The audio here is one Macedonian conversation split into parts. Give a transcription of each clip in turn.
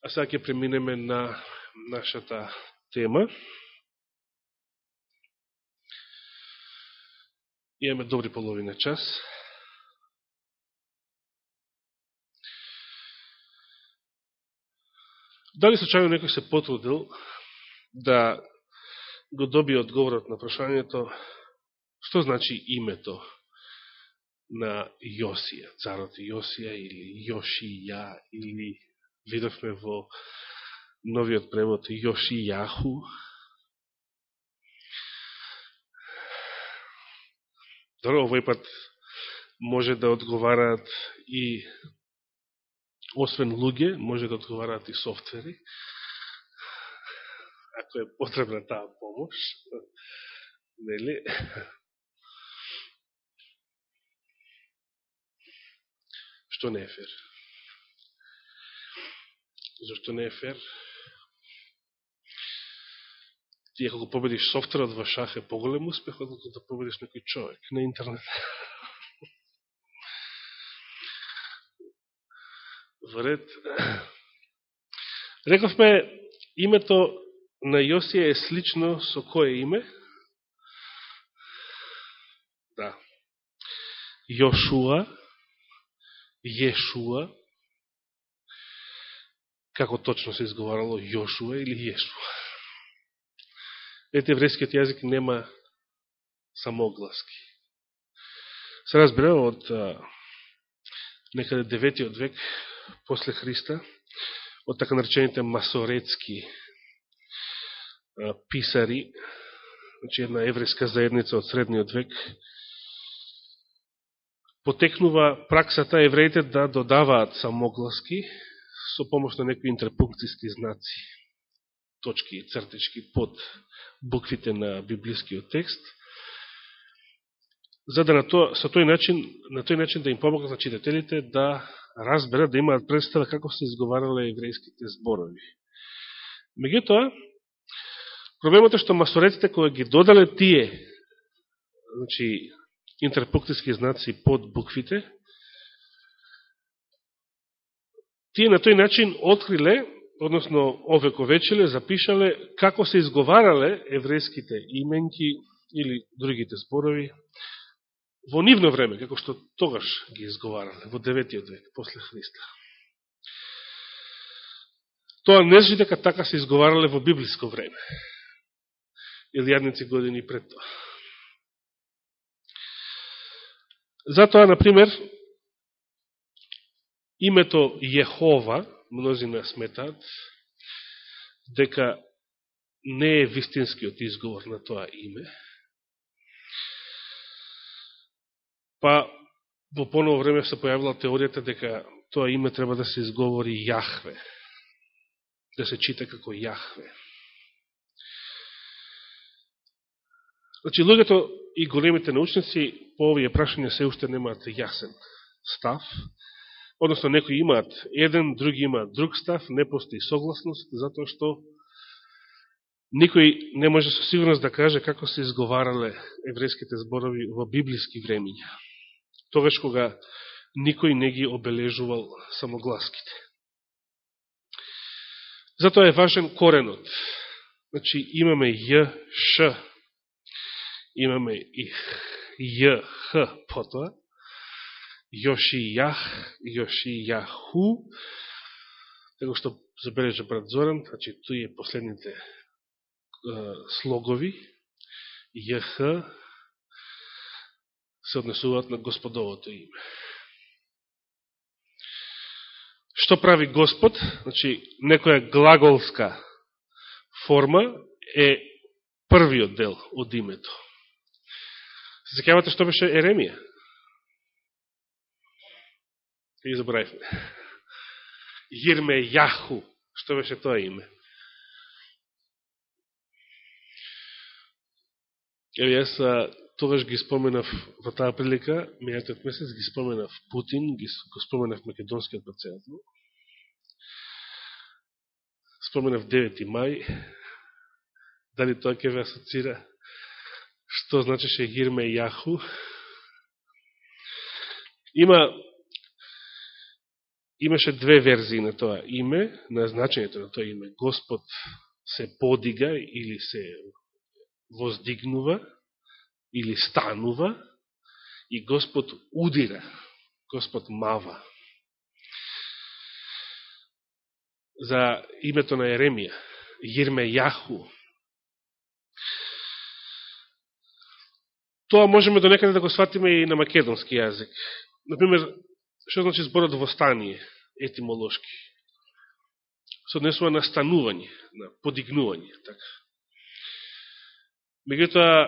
А сега ќе преминеме на нашата тема. Имаме добри половина час. Дали случайно некој се потрудил да го доби одговорот на прашањето што значи името на Јосија, царот Јосија или Јошија или видовме во новиот превод Јошијаху. Добро, овој пат може да одговараат и освен луѓе, може да одговараат и софтвери ако е потребна таа помош. Нели? Што не е фер? Зошто не е фер? Ти ако победиш софтерот во шах е поголем успех, отколку да победиш некој човек на интернет. Вред. Рековме, името на Јосија е слично со кое име? Да. Јошуа, Јешуа, како точно се изговарало Јошуа или Јешуа. Ете, еврејскиот јазик нема самогласки. Се разбира од некаде 9 век после Христа, од така наречените масоретски писари, значи една еврејска заедница од средниот век, потекнува праксата евреите да додаваат самогласки со помош на некои интерпункцијски знаци, точки и цртички под буквите на библискиот текст, за да на, то, со тој начин, на тој начин да им помогнат на читателите да разберат, да имаат представа како се изговарале еврејските зборови. Меѓутоа, Проблемот е што масоретите кои ги додале тие значи, интерпунктиски знаци под буквите, тие на тој начин откриле, односно овековечеле, запишале како се изговарале еврејските именки или другите зборови во нивно време, како што тогаш ги изговарале, во 9 век, после Христа. Тоа не значи дека така се изговарале во библиско време или јадници години пред тоа. Затоа, например, името Јехова, мнозина сметат, дека не е вистинскиот изговор на тоа име, па во поново време се појавила теоријата дека тоа име треба да се изговори Јахве, да се чита како Јахве. Значи, луѓето и големите научници по овие прашања се уште немаат јасен став, односно некои имаат еден, други имаат друг став, не постои согласност, затоа што никој не може со сигурност да каже како се изговарале еврејските зборови во библиски времења. Тогаш кога никој не ги обележувал самогласките. Затоа е важен коренот. Значи, имаме Ј, Ш, имаме и Ј, Х потоа, Јошијах, Јошијаху, Јоши како што забележа брат Зоран, значи тој е последните е, слогови, Јх се однесуваат на Господовото име. Што прави Господ? Значи, некоја глаголска форма е првиот дел од името. Се секавате што беше Еремија? И забравивме. Јирме Јаху. Што беше тоа име? Ево јас тогаш ги споменав во таа прилика, мејатиот месец ги споменав Путин, ги го споменав македонскиот председател. Споменав 9. мај. Дали тоа ќе ве асоцира? што значеше Гирме Јаху. Има имаше две верзии на тоа име, на значењето на тоа име. Господ се подига или се воздигнува или станува и Господ удира, Господ мава. За името на Еремија, Јирме Јаху. Тоа можеме до некаде да го сватиме и на македонски јазик. Например, што значи зборот востание, етимолошки? Се однесува на станување, на подигнување, така. Мегутоа,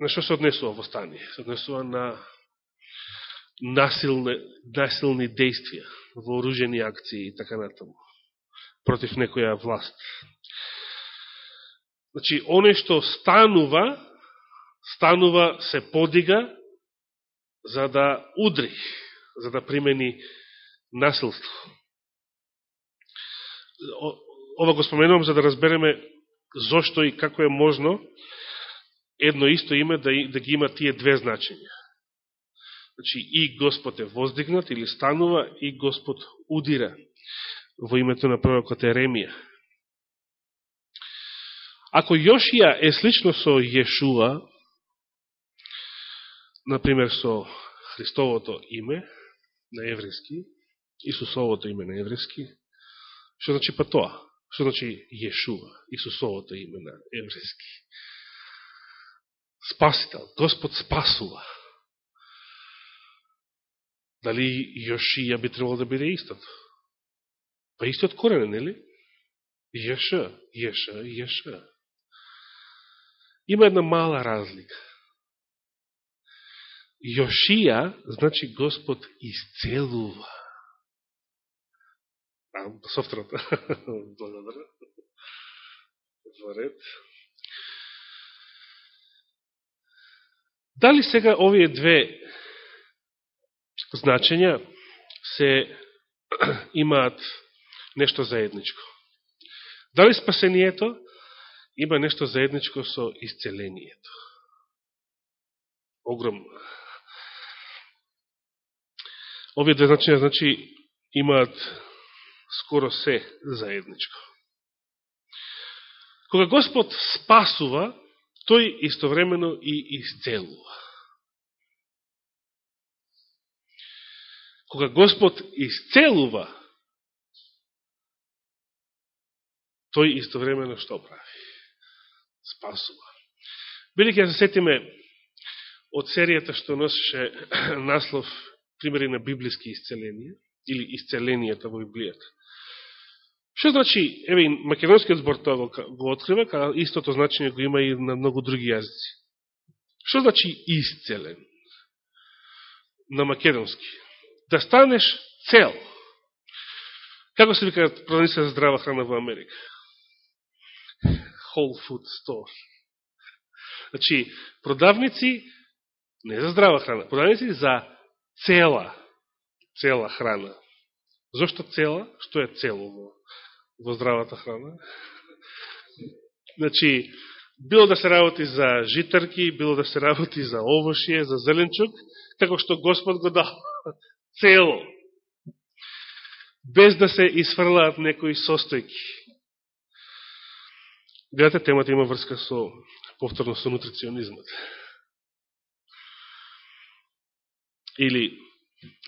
на што се однесува востание? Се однесува на насилни, насилни действија, вооружени акции и така натаму, против некоја власт. Значи, оне што станува, станува, се подига, за да удри, за да примени насилство. Ова го споменувам за да разбереме зошто и како е можно едно исто име да, да ги има тие две значења. Значи, и Господ е воздигнат или станува, и Господ удира во името на пророкот Еремија. Ако Јошија е слично со Јешуа, например со Христовото име на еврејски, Исусовото име на еврејски, што значи па тоа? Што значи Јешува, Исусовото име на еврејски? Спасител, Господ спасува. Дали Јошија би требало да биде истото? Па истиот корен, нели? Јеша, Јеша, Јеша. Има една мала разлика. Јошија, значи Господ исцелува. А, со втората. Благодаря. Во ред. Дали сега овие две значења се имаат нешто заедничко? Дали спасението има нешто заедничко со исцелението? Огромно. Овие две значења, значи, имаат скоро се заедничко. Кога Господ спасува, тој истовремено и исцелува. Кога Господ исцелува, тој истовремено што прави? Спасува. Бидеќи ја се сетиме од серијата што носеше наслов примери на библиски исцеленија, или исцеленијата во Библијата. Што значи, еве, македонскиот збор тоа го, го открива, као истото значење го има и на многу други јазици. Што значи исцелен? На македонски. Да станеш цел. Како се викаат продавница за здрава храна во Америка? Whole Food Store. Значи, продавници не за здрава храна, продавници за цела, цела храна. Зошто цела? Што е цело во во здравата храна. Значи, било да се работи за житарки, било да се работи за овошје, за зеленчук, како што Господ го дал цело, без да се изфрлаат некои состојки. Гледате, темата има врска со повторно со нутриционизмот. Или,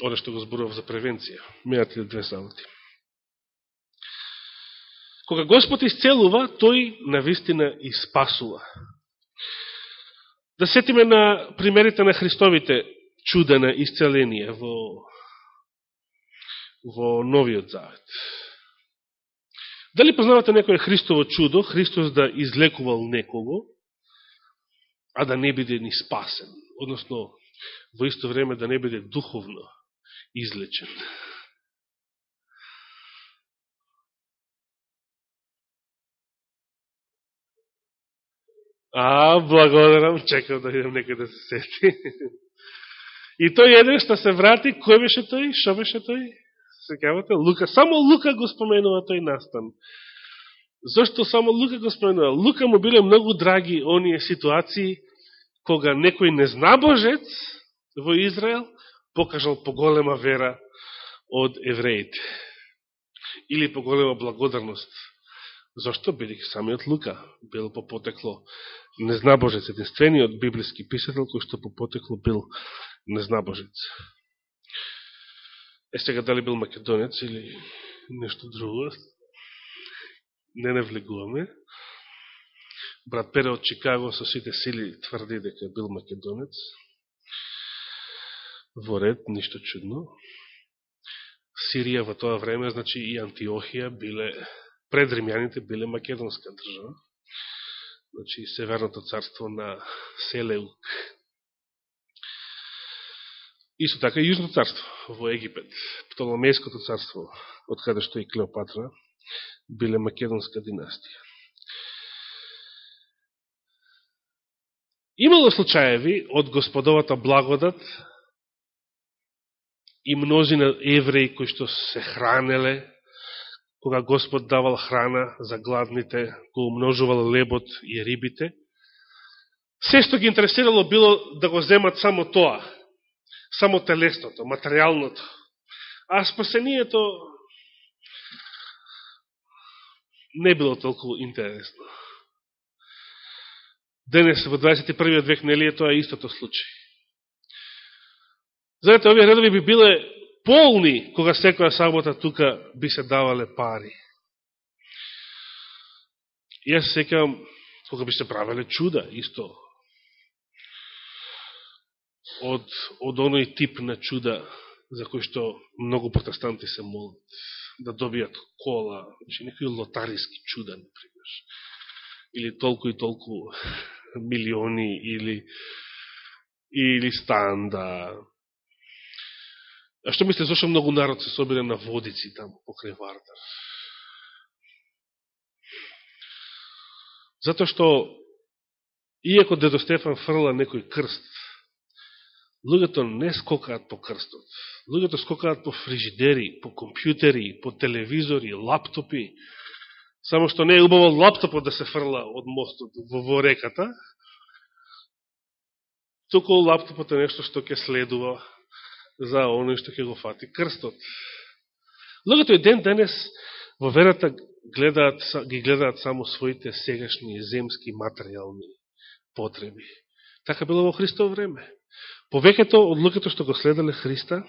оно што го зборував за превенција, мејат ли две саботи. Кога Господ исцелува, тој навистина и спасува. Да сетиме на примерите на Христовите чуда на исцеление во, во Новиот Завет. Дали познавате некој Христово чудо, Христос да излекувал некого, а да не биде ни спасен, односно во исто време да не биде духовно излечен? А, благодарам, чекам да идем некој да се сети. И тој еден што се врати, кој беше тој? Шо беше тој? Секавате? Лука. Само Лука го споменува тој настан. Зошто само Лука го споменува? Лука му биле многу драги оние ситуации кога некој незнабожец во Израел покажал поголема вера од евреите. Или поголема благодарност. Зошто? Бидеќи самиот Лука бил по потекло незнабожец, единствениот библиски писател кој што по потекло бил незнабожец. Е сега дали бил македонец или нешто друго, не навлегуваме. Брат Пере од Чикаго со сите сили тврди дека бил македонец. Во ред, ништо чудно. Сирија во тоа време, значи и Антиохија биле, пред римјаните биле македонска држава. Значи Северното царство на Селеук. Исто така и Јужно царство во Египет, Птоломејското царство, од каде што и Клеопатра, биле македонска династија. Имало случаеви од господовата благодат и мнозина евреи кои што се хранеле, кога Господ давал храна за гладните, го умножувал лебот и рибите, се што ги интересирало било да го земат само тоа, само телесното, материјалното. А спасението не било толку интересно. Денес, во 21. век, нели е тоа истото случај. Знаете, овие редови би биле полни, кога секоја сабота тука би се давале пари. И јас секам, кога би се правеле чуда, исто, од, од оној тип на чуда, за кој што многу протестанти се молат, да добијат кола, значи некои лотариски чуда, например, или толку и толку милиони, или, или стан, да. А што мислите, зашто многу народ се собира на водици таму, покрај Вардар? Зато што, иако дедо Стефан фрла некој крст, луѓето не скокаат по крстот. Луѓето скокаат по фрижидери, по компјутери, по телевизори, лаптопи. Само што не е убаво лаптопот да се фрла од мостот во, во реката, туку лаптопот е нешто што ќе следува за оној што ќе го фати крстот. Луѓето и ден денес во верата гледаат, ги гледаат само своите сегашни земски материјални потреби. Така било во Христово време. Повеќето од луѓето што го следеле Христа,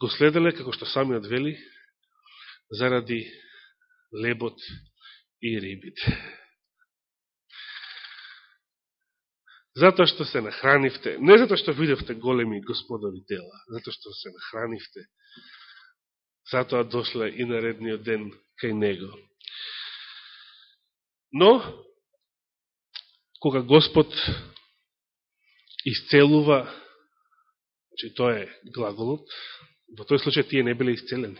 го следеле, како што самиот вели, заради лебот и рибите. Затоа што се нахранивте, не затоа што видевте големи господови дела, затоа што се нахранивте, затоа дошле и наредниот ден кај Него. Но, кога Господ исцелува че тоа е глаголот. Во тој случај тие не биле исцелени.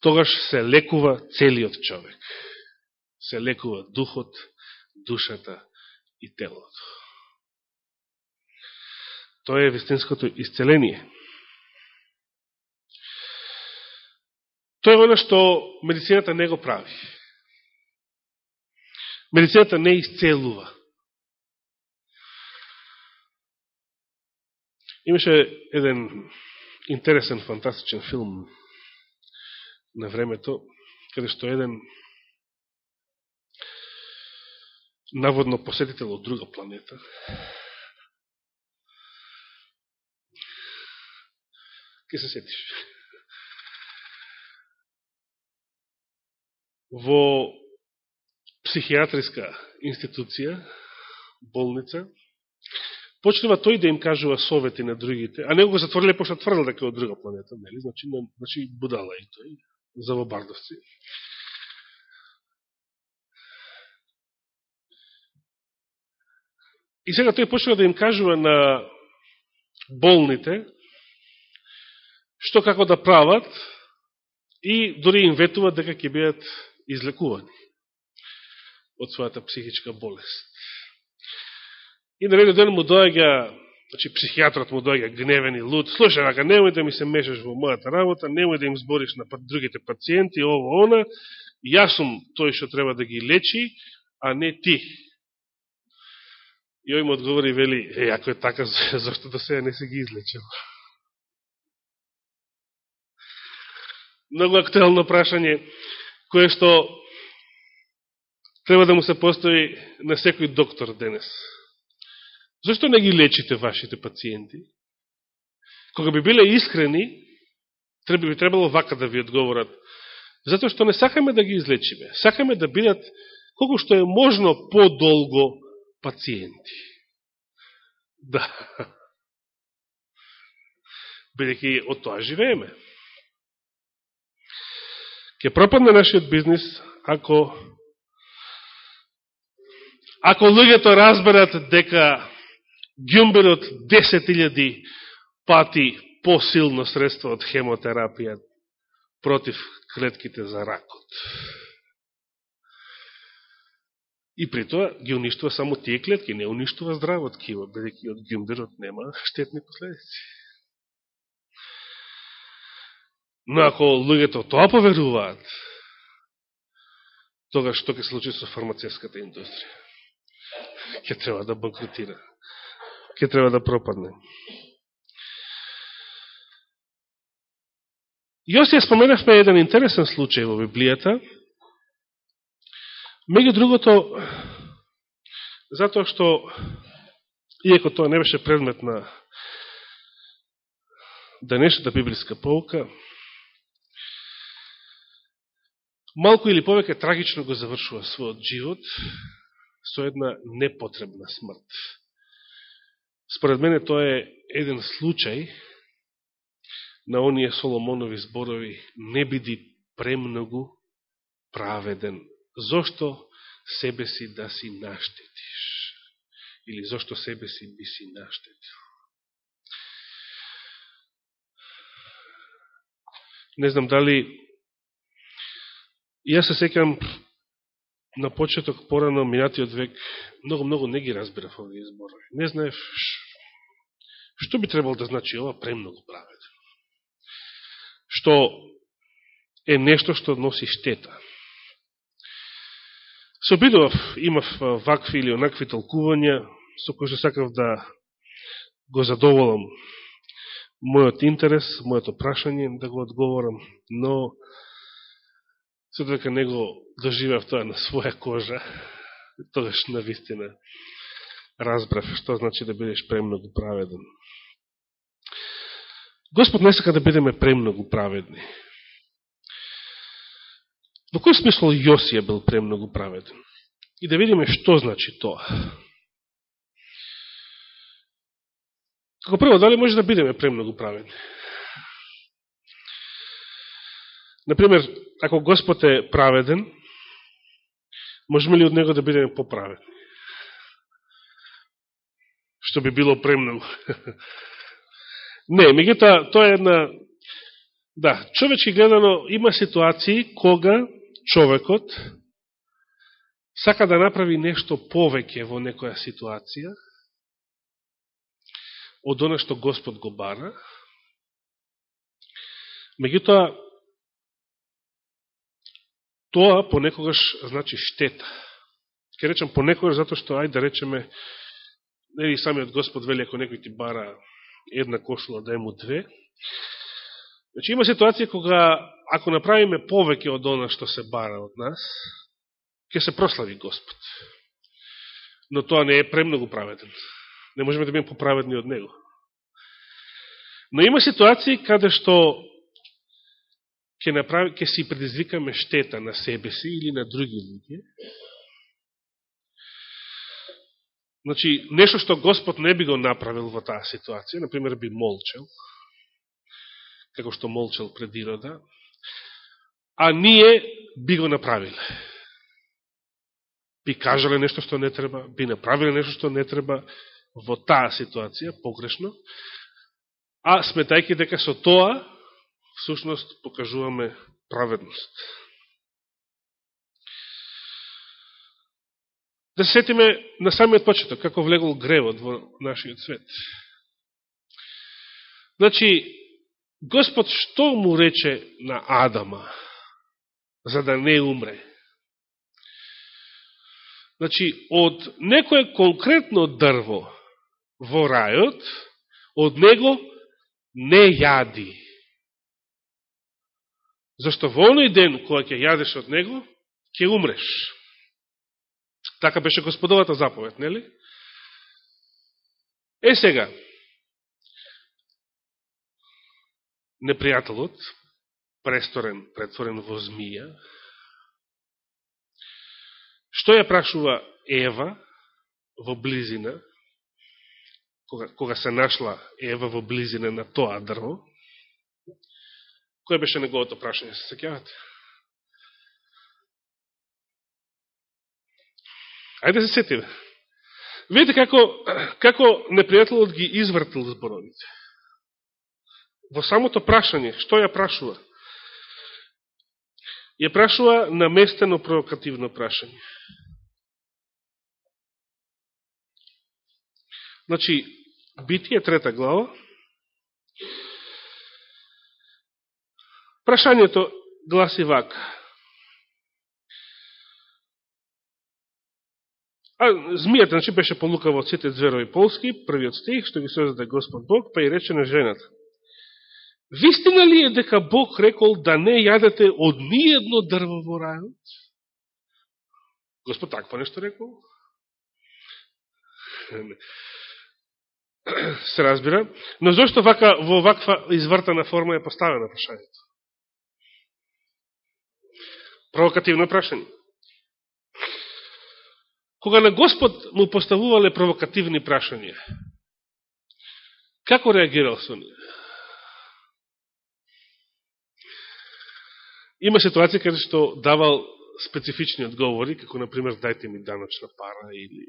Тогаш се лекува целиот човек. Се лекува духот, душата и телото. Тоа е вистинското исцеление. Тоа е оно што медицината не го прави. Медицината не исцелува. Имаше еден интересен, фантастичен филм на времето, каде што еден наводно посетител од друга планета. Ке се сетиш. Во психијатриска институција болница почнува тој да им кажува совети на другите, а не го затвориле пошто тврдил дека од друга планета, нели? Значи, значи будала и тој, за вобардовци. И сега тој почнува да им кажува на болните што како да прават и дори им ветува дека ќе бидат излекувани од својата психичка болест. И на ден му доаѓа значи психијатрот му дојга гневен и луд, слушай, рака, немој да ми се мешаш во мојата работа, немој да им збориш на другите пациенти, ово, она, јас сум тој што треба да ги лечи, а не ти. И ој му одговори, вели, е, ако е така, зашто до сега не се ги излечил? Многу актуелно прашање, кое што треба да му се постои на секој доктор денес. Зошто не ги лечите вашите пациенти? Кога би биле искрени, треба би требало вака да ви одговорат. Затоа што не сакаме да ги излечиме. Сакаме да бидат колко што е можно подолго пациенти. Да. Бидеќи од тоа живееме. Ке пропадне нашиот бизнис ако ако луѓето разберат дека гјумберот 10.000 пати посилно средство од хемотерапија против клетките за ракот. И при тоа ги уништува само тие клетки, не уништува здравот киво, бидеќи од гјумберот нема штетни последици. Но ако луѓето тоа поверуваат, тога што ќе случи со фармацевската индустрија? Ке треба да банкротира ќе треба да пропадне. Јосија споменавме еден интересен случај во Библијата, меѓу другото, затоа што, иеко тоа не беше предмет на денешната библиска полка, малку или повеќе трагично го завршува својот живот со една непотребна смрт. Според мене тоа е еден случај на оние Соломонови зборови не биди премногу праведен. Зошто себе си да си наштетиш? Или зошто себе си би си наштетил? Не знам дали... Јас се секам на почеток порано минатиот век многу-многу не ги разбирав овие зборови. Не знаев што би требало да значи ова премногу праведен што е нешто што носи штета. Се обидував, имав вакви или онакви толкувања, со кои што сакав да го задоволам мојот интерес, мојото прашање, да го одговорам, но се дека него доживав тоа на своја кожа, тогаш на вистина разбрав што значи да бидеш премногу праведен. Господ не сака да бидеме премногу праведни. Во кој смисол Јосија бил премногу праведен? И да видиме што значи тоа. Како прво, дали може да бидеме премногу праведни? Например, ако Господ е праведен, можеме ли од Него да бидеме поправедни? Што би било премногу. Не, меѓуто, тоа е една... Да, човечки гледано има ситуации кога човекот сака да направи нешто повеќе во некоја ситуација од оно што Господ го бара. Меѓутоа, тоа понекогаш значи штета. Ке речем понекогаш затоа што, ајде да речеме, нели самиот Господ вели ако некој ти бара една кошула да му две. Значи има ситуација кога ако направиме повеќе од она што се бара од нас, ќе се прослави Господ. Но тоа не е премногу праведен. Не можеме да бидеме поправедни од Него. Но има ситуации каде што ќе, направи, ќе си предизвикаме штета на себе си или на други луѓе, Значи, нешто што Господ не би го направил во таа ситуација, например, би молчел, како што молчел пред Ирода, а ние би го направиле. Би кажале нешто што не треба, би направиле нешто што не треба во таа ситуација, погрешно, а сметајки дека со тоа, всушност, покажуваме праведност. Да се сетиме на самиот почеток, како влегол гревот во нашиот свет. Значи, Господ што му рече на Адама, за да не умре? Значи, од некој конкретно дрво во рајот, од него не јади. Зашто во оној ден, која ќе јадеш од него, ќе умреш. Така беше господовата заповед, нели? Е сега, непријателот, престорен, претворен во змија, што ја прашува Ева во близина, кога, кога се нашла Ева во близина на тоа дрво, кој беше неговото прашање, се секјавате? Ајде да се сетиме. Видите како, како непријателот ги извртил зборовите. Во самото прашање, што ја прашува? Ја прашува наместено провокативно прашање. Значи, Битие, трета глава. Прашањето гласи вака. А змијата, значи, беше полукава од сите зверови полски, првиот стих, што ги создаде Господ Бог, па и рече на жената. Вистина ли е дека Бог рекол да не јадете од ниједно дрво во рајот? Господ такво нешто рекол? Се разбира. Но зашто вака, во ваква извртана форма е поставена прашањето? Провокативно прашање. Кога на Господ му поставувале провокативни прашања, како реагирал со ние? Има ситуација каде што давал специфични одговори, како, например, дајте ми даночна пара или...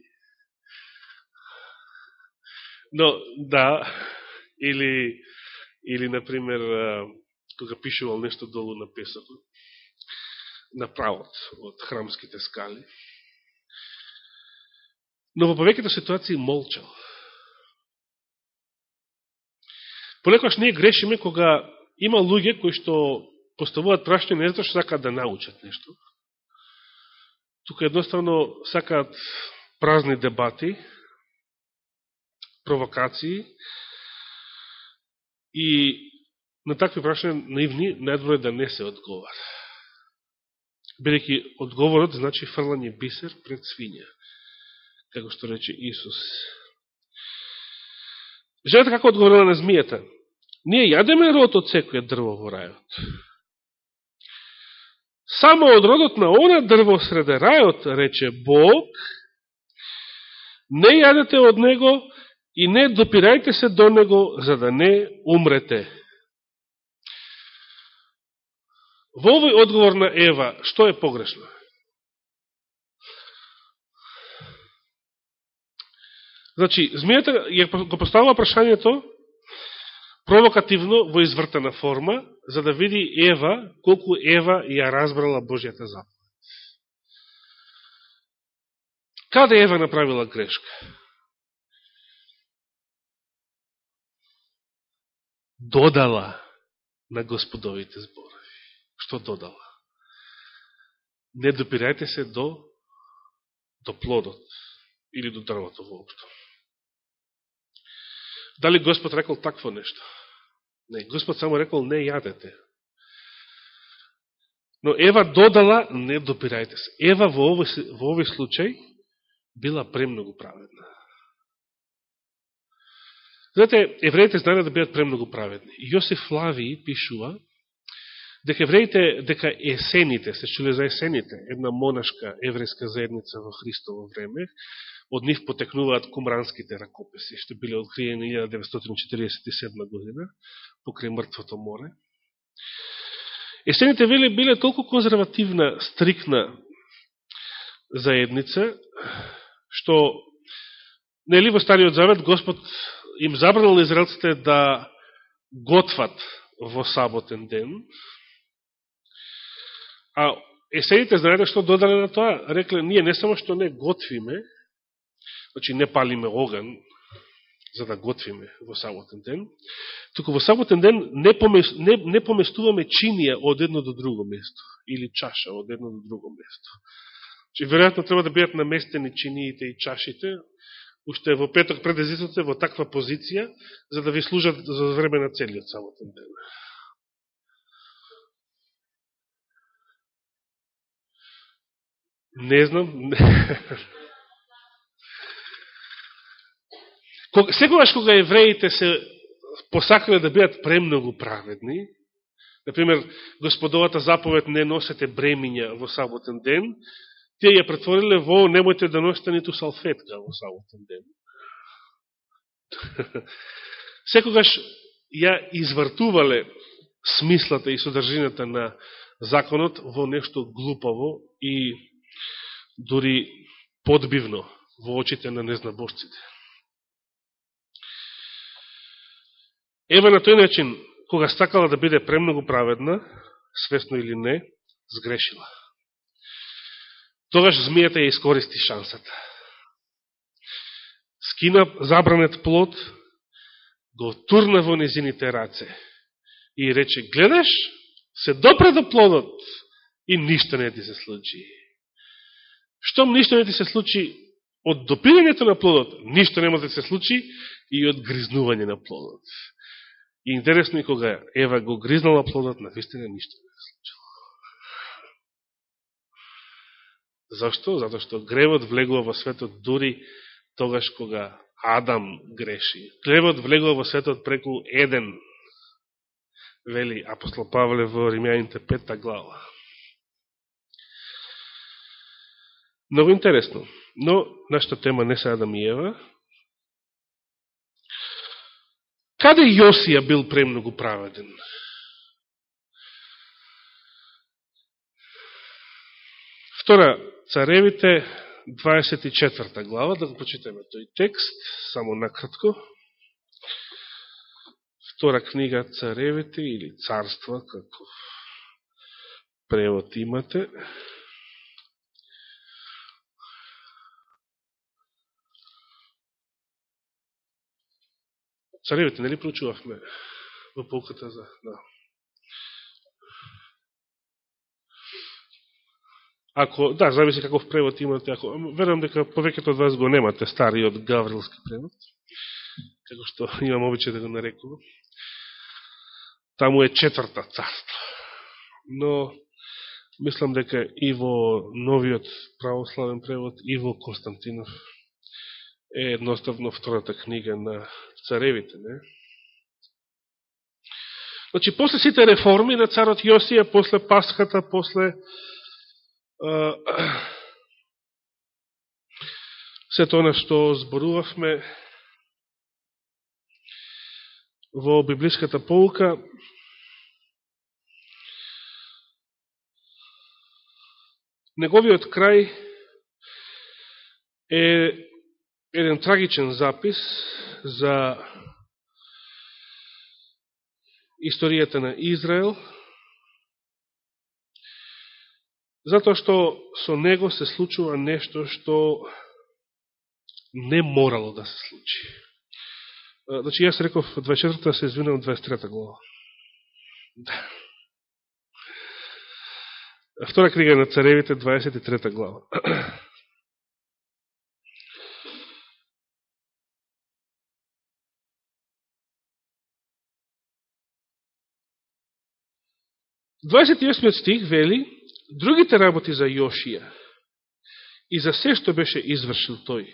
Но, да, или, или например, кога пишувал нешто долу на песокот, направот од храмските скали, но во повеќето ситуации молчал. Понекогаш ние грешиме кога има луѓе кои што поставуваат прашање не затоа што сакаат да научат нешто. Тука едноставно сакаат празни дебати, провокации и на такви прашања наивни најдобро е да не се одговара. Бидејќи одговорот значи фрлање бисер пред свиња како што рече Исус. Жената како одговорила на змијата? Ние јадеме род од секоја дрво во рајот. Само од родот на она дрво среде рајот, рече Бог, не јадете од него и не допирајте се до него, за да не умрете. Во овој одговор на Ева, што е погрешно? Значи, змијата го поставила прашањето провокативно во извртена форма, за да види Ева, колку Ева ја разбрала Божијата заповед. Каде Ева направила грешка? Додала на господовите зборови. Што додала? Не допирајте се до, до плодот или до дрвото воопшто. Дали Господ рекол такво нешто? Не, Господ само рекол не јадете. Но Ева додала, не допирајте се. Ева во овој, во овој случај била премногу праведна. Знаете, евреите знаат да бидат премногу праведни. Јосиф Флавии пишува дека евреите, дека есените, се чуле за есените, една монашка еврејска заедница во Христово време, од нив потекнуваат кумранските ракописи, што биле откриени 1947 година, покрај Мртвото море. Есените вели биле толку конзервативна, стрикна заедница, што нели во Стариот Завет Господ им забранал израелците да готват во саботен ден, а есените знаете што додале на тоа? Рекле, ние не само што не готвиме, Значи, не палиме оган за да готвиме во саботен ден. Туку во саботен ден не, помес, не, не поместуваме чинија од едно до друго место или чаша од едно до друго место. Че веројатно треба да бидат наместени чиниите и чашите, уште во петок пред во таква позиција, за да ви служат за време на целиот саботен ден. Не знам. Секогаш кога евреите се посакале да бидат премногу праведни, например, господовата заповед не носете бремиња во саботен ден, тие ја претвориле во немојте да носите ниту салфетка во саботен ден. Секогаш ја извртувале смислата и содржината на законот во нешто глупаво и дури подбивно во очите на незнабожците. Ева на тој начин, кога стакала да биде премногу праведна, свесно или не, сгрешила. Тогаш змијата ја искористи шансата. Скина забранет плод, го турна во незините раце и рече, гледаш, се допре до плодот и ништо не ти се случи. Штом ништо не ти се случи од допирањето на плодот, ништо нема да се случи и од гризнување на плодот. И интересно е кога Ева го гризнала плодот, на вистина ништо не се случило. Зашто? Зато што гревот влегува во светот дури тогаш кога Адам греши. Гревот влегува во светот преку еден, вели апостол Павле во Римјаните петта глава. Много интересно. Но, нашата тема не се Адам и Ева. Каде Јосија бил премногу праведен? Втора, царевите, 24 глава, да го почитаме тој текст, само накратко. Втора книга Царевите или Царства, како превод имате. Царевите, нели проучувавме во полката за... Да. Ако, да, зависи каков превод имате, ако, верувам дека повеќето од вас го немате стариот гаврилски превод, како што имам обичај да го нарекувам. Таму е четврта царство. Но, мислам дека и во новиот православен превод, и во Константинов е едноставно втората книга на царевите, не? Значи, после сите реформи на царот Јосија, после Пасхата, после се тоа што зборувавме во библиската полука, неговиот крај е еден трагичен запис за историјата на Израел, затоа што со него се случува нешто што не морало да се случи. Значи, јас реков 24-та, се извинам 23-та глава. Да. Втора книга на царевите, 23 глава. Дваесет стих вели другите работи за Јошија и за се што беше извршил тој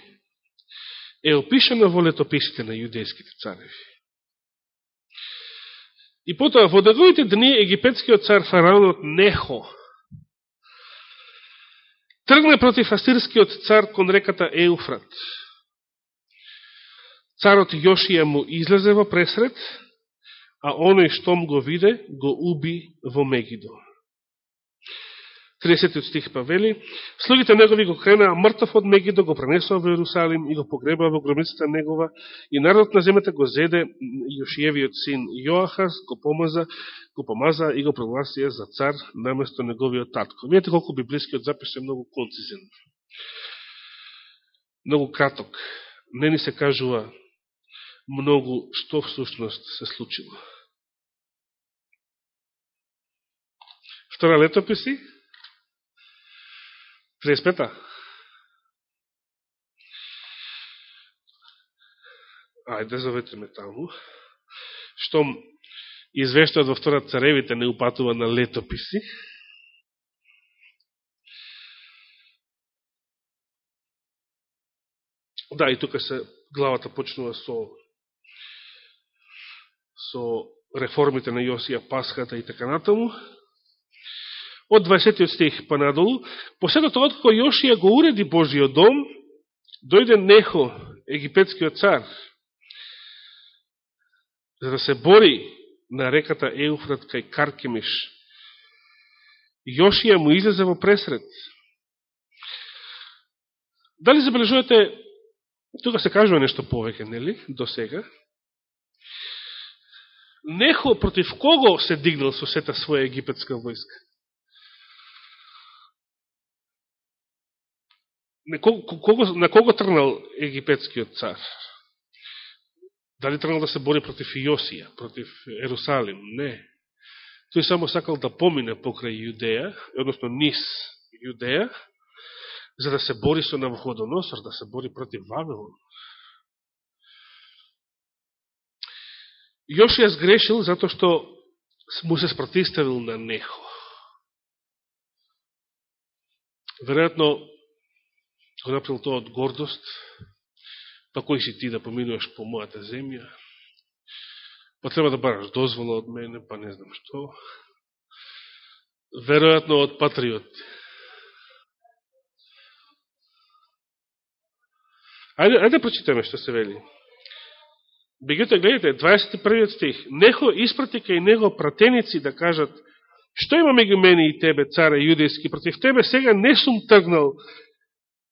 е опишено во летописите на јудејските цареви. И потоа, во неговите дни, египетскиот цар фараонот Нехо тргне против асирскиот цар кон реката Еуфрат. Царот Јошија му излезе во пресред, а оној штом го виде, го уби во Мегидо. 30 стих па вели, слугите негови го кренаа мртов од Мегидо, го пренесува во Јерусалим и го погребаа во гробницата негова и народот на земјата го зеде Јошиевиот син Јоахаз, го помаза, го помаза и го прогласија за цар наместо неговиот татко. Видете колку библискиот запис е многу концизен. Многу краток. Не ни се кажува многу што всушност се случило. Втора летописи, 35-та. Ајде, заветиме таму. Штом извештаат во втора царевите не упатува на летописи, Да, и тука се главата почнува со со реформите на Јосија, Пасхата и така натаму. Од 20 стих па надолу, последно тоа откако Јошија го уреди Божиот дом, дојде Нехо, египетскиот цар, за да се бори на реката Еуфрат кај Каркемиш. Јошија му излезе во пресред. Дали забележувате, тука се кажува нешто повеќе, нели, до сега? Нехо против кого се дигнал со сета своја египетска војска? На кого, на кого трнал египетскиот цар? Дали тргнал да се бори против Јосија, против Ерусалим? Не. Тој само сакал да помине покрај Јудеја, односно низ Јудеја, за да се бори со Навходоносор, да се бори против Вавилон. Јошија сгрешил затоа што му се спротиставил на Нехо. Веројатно го направил тоа од гордост, па кој си ти да поминуваш по мојата земја, па треба да бараш дозвола од мене, па не знам што. Веројатно од патриот. Ајде, ајде да прочитаме што се вели. Бегите, гледате, 21 стих. Нехо испрати кај него пратеници да кажат, што има меѓу мене и тебе, царе јудејски, против тебе сега не сум тргнал,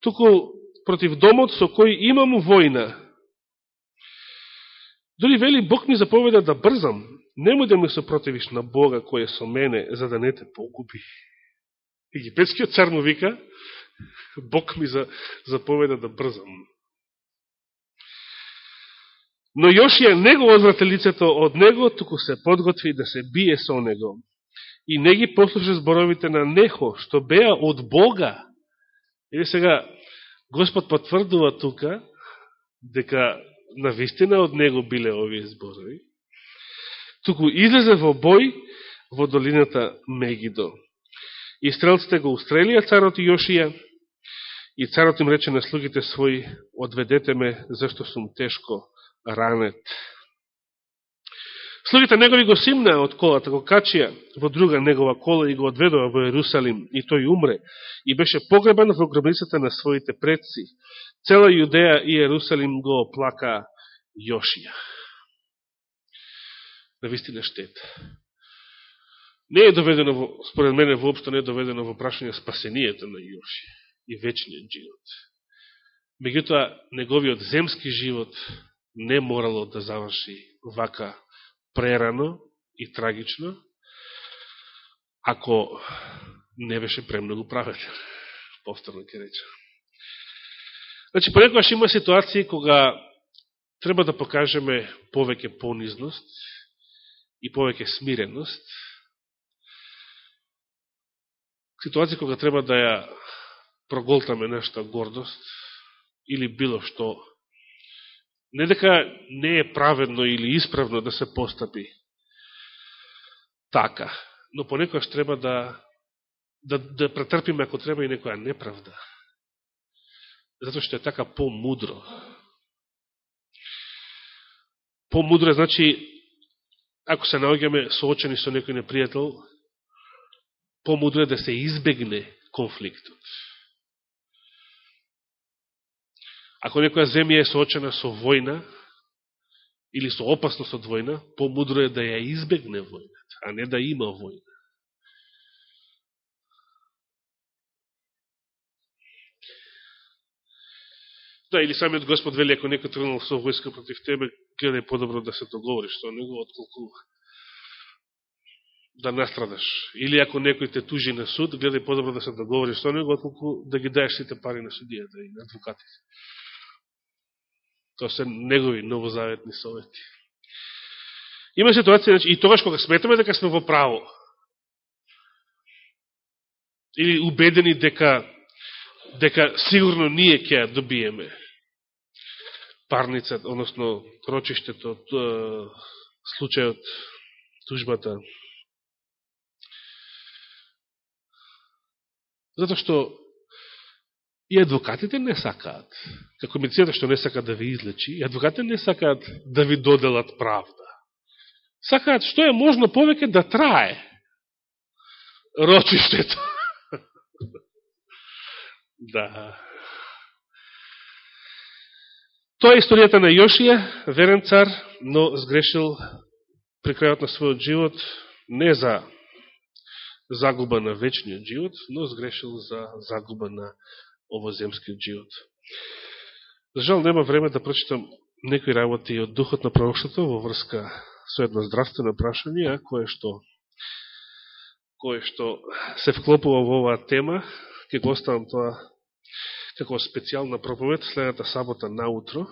туку против домот со кој имам војна. Дори вели, Бог ми заповеда да брзам, немој да ми се противиш на Бога кој е со мене, за да не те погуби. Египетскиот цар му вика, Бог ми за, заповеда да брзам. Но Јошија не го одврате лицето од него, туку се подготви да се бие со него. И не ги послуша зборовите на Нехо, што беа од Бога. Или сега, Господ потврдува тука дека на вистина од него биле овие зборови. Туку излезе во бој во долината Мегидо. И стрелците го устрелија царот Јошија и царот им рече на слугите своји, одведете ме, зашто сум тешко ранет. Слугите негови го симнаа од колата, го качија во друга негова кола и го одведува во Ерусалим и тој умре и беше погребан во гробницата на своите предци. Цела Јудеја и Ерусалим го оплака Јошија. На вистина штета. Не е доведено, во, според мене, воопшто не е доведено во прашање спасението на Јошија и вечниот живот. Меѓутоа, неговиот земски живот не морало да заврши вака прерано и трагично, ако не беше премногу праведен. Повторно ќе речам. Значи, понекогаш има ситуации кога треба да покажеме повеќе понизност и повеќе смиреност. Ситуација кога треба да ја проголтаме нешто гордост или било што Не дека не е праведно или исправно да се постапи така, но понекојаш треба да, да, да претрпиме ако треба и некоја неправда. Зато што е така по-мудро. По-мудро е, значи, ако се наоѓаме соочени со некој непријател, по-мудро е да се избегне конфликтот. Ако некоја земја е соочена со војна, или со опасност од војна, помудро е да ја избегне војната, а не да има војна. Да, или самиот Господ вели, ако некој тргнал со војска против тебе, гледај подобро да се договориш со него, отколку да настрадаш. Или ако некој те тужи на суд, гледај подобро да се договориш со него, отколку да ги даеш сите пари на судијата и на адвокатите. Тоа се негови новозаветни совети. Има ситуација, значи, и тогаш кога сметаме дека сме во право, или убедени дека дека сигурно ние ќе ја добиеме парницата, односно крочиштето, случајот, тужбата. затоа што И адвокатите не сакаат, како медицината што не сакаат да ви излечи, и адвокатите не сакаат да ви доделат правда. Сакаат што е можно повеќе да трае рочиштето. да. Тоа е историјата на Јошија, верен цар, но сгрешил при крајот на својот живот не за загуба на вечниот живот, но сгрешил за загуба на овоземскиот живот. За жал нема време да прочитам некои работи од духот на пророкството во врска со едно здравствено прашање, а кое што кое што се вклопува во оваа тема, ќе го оставам тоа како специјална проповед следната сабота наутро,